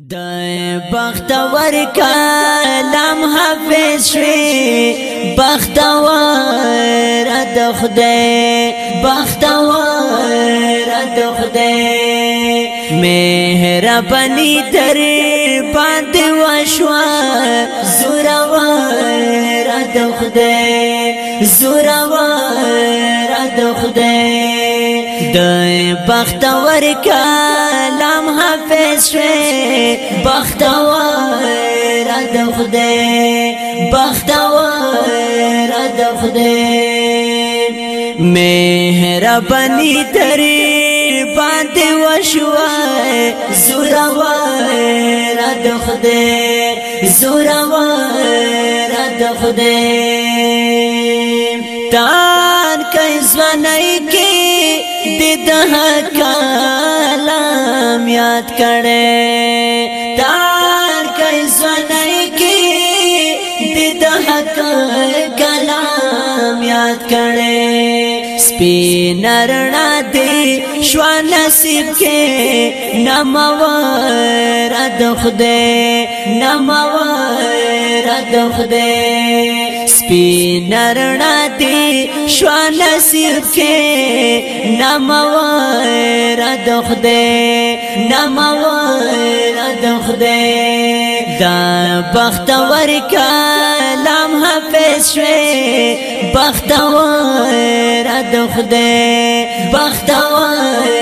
د بختور کلام حافظ شوی بختور د خدای بختور د خدای مهرباني تر باندې وشوا زورور د خدای زورور د خدای د بختور کلام حافظ بخت ور د خدای بختور د خدای مهرباني درې باندې وشوه زوراور د خدای زوراور د خدای تان کای ځوانای کې کلام یاد کړي تار کای سنای کی د حق کلام یاد کړي سپین رڼا دې شو نصیب کې نمور د خدای نمور د خدای سپی نرنا دی شوا نصیب کې نموار د خدای نموار د خدای دا بختور کلام حافظ شوی بختور د خدای بختور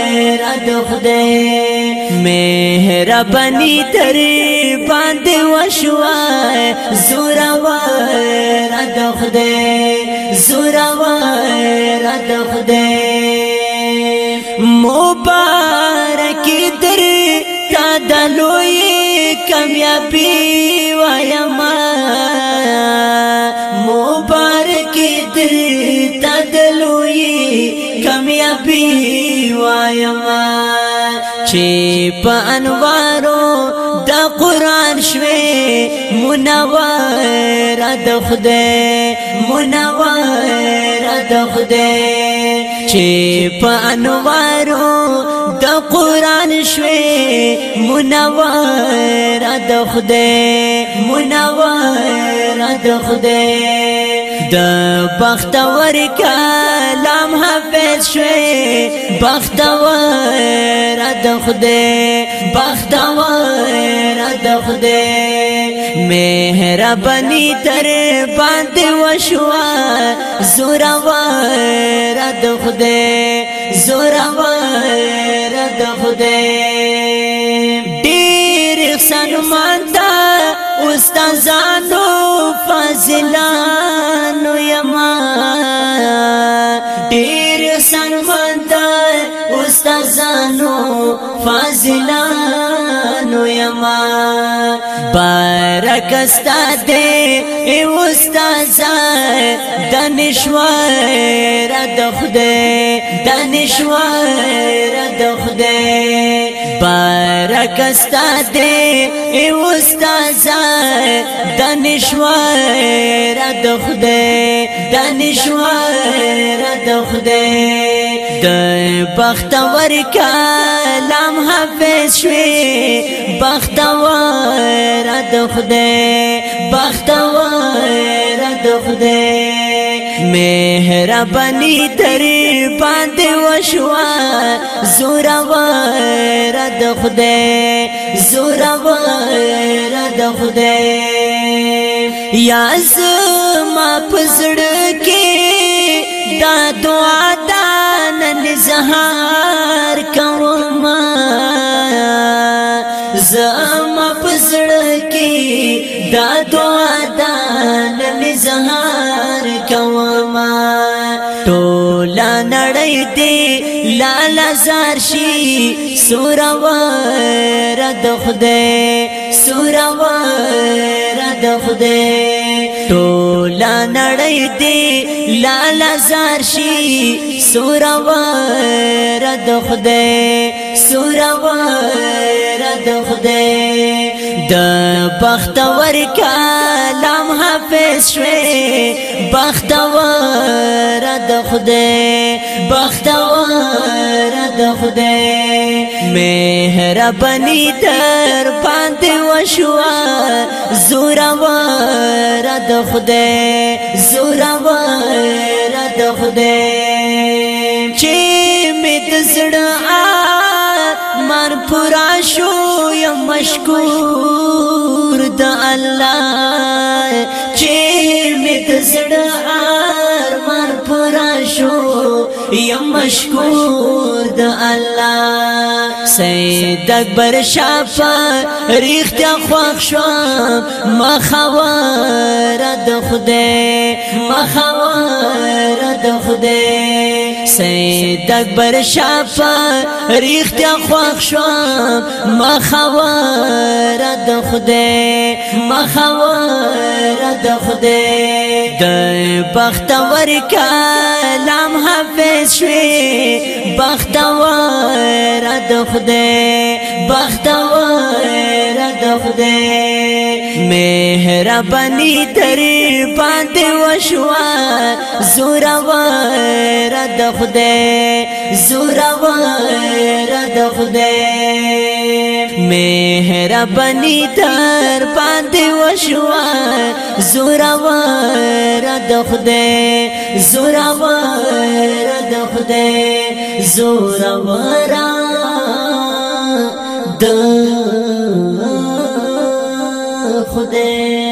د خدای مه مهرباني تر باندې وشوا زورا ور دخده زورا ور دخده مبارک در تا دلوي کامیابی وایما مبارک در تا دلوي کامیابی وایما چې په انوارو د قران شوي منور د خدای منور د خدای چې په انوارو د قران شوي منور د خدای منور د خدای د بختور کلام حافظ شوی بختور د خدای بختور د خدای مهرباني تر باندې وشوا زورا ور د خدای زورا ور د خدای ډیر سنمان تا استادانو فضلان فازلانو یما بارک استا دې او استاد دانشور د خدای دانشور د خدای مبارک استاد ای استاد دانشور د خدای دانشور د خدای د بختور کلام حافظ شوی بختور د خدای بختور د خدای مهرباني در باندې وشوا زورا د خدای زور ور د خدای یا زما پزړ کې دا دعا دا نن زهار کوم زما پزړ کې دا دعا دا نن زهار کوم ټول نړۍ دې لالا زار شي سورور د خدای سورور د خدای ټول نړۍ دی لال زار شي سورور د خدای سورور د خدای د بختور کلام حافظ شوي بختور د خدای بختور د خدای مهرباني در باندې وشوا زورور د خدای زورور د خدای چې مت زړه مر پورا الله یم مشکور د الله سید اکبر شافا ریختیا خوښ شو ما خوار د خدای ما خوار د خدای سید اکبر شافا ریختیا خوښ شو ما خوار د خدای ما خوار د خدای د بختور کار سلام حافظ شوی بختور د خدای بختور د خدای مهرباني تر باندې وشوا زورا ور د خدای زورا ور د خدای مهرباني تر باندې وشوا زوراور د خدای زوراور د خدای زوراور د خدای